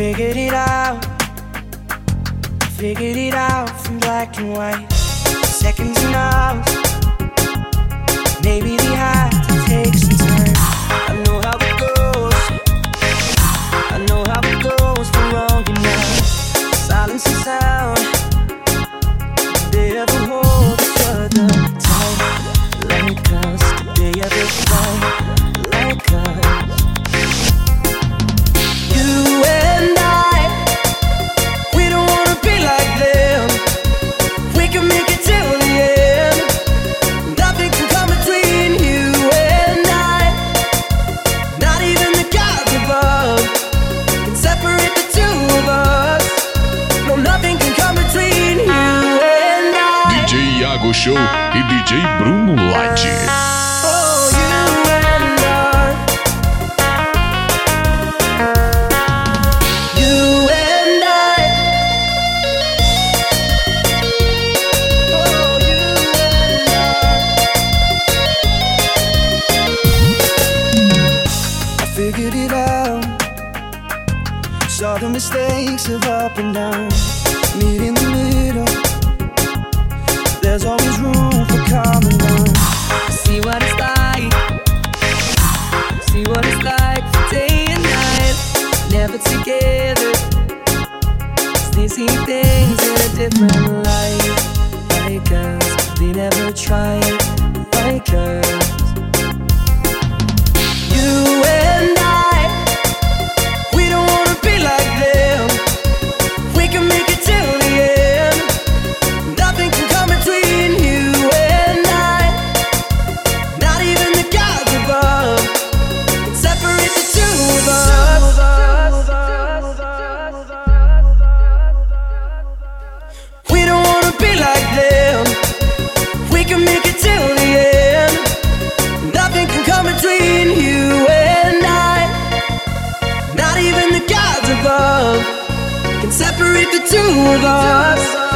figured it out. Figured it out from black and white. Seconds and hours. Maybe we had to take some time. I know how it goes. I know how it goes for long enough. Silence and sound. Figured it out. Saw the mistakes of up and down. Meet in the middle. There's always room for common ground. See what it's like. See what it's like day and night. Never together. See things in a different light. Like us, they never tried. Like us. Separate the two of us.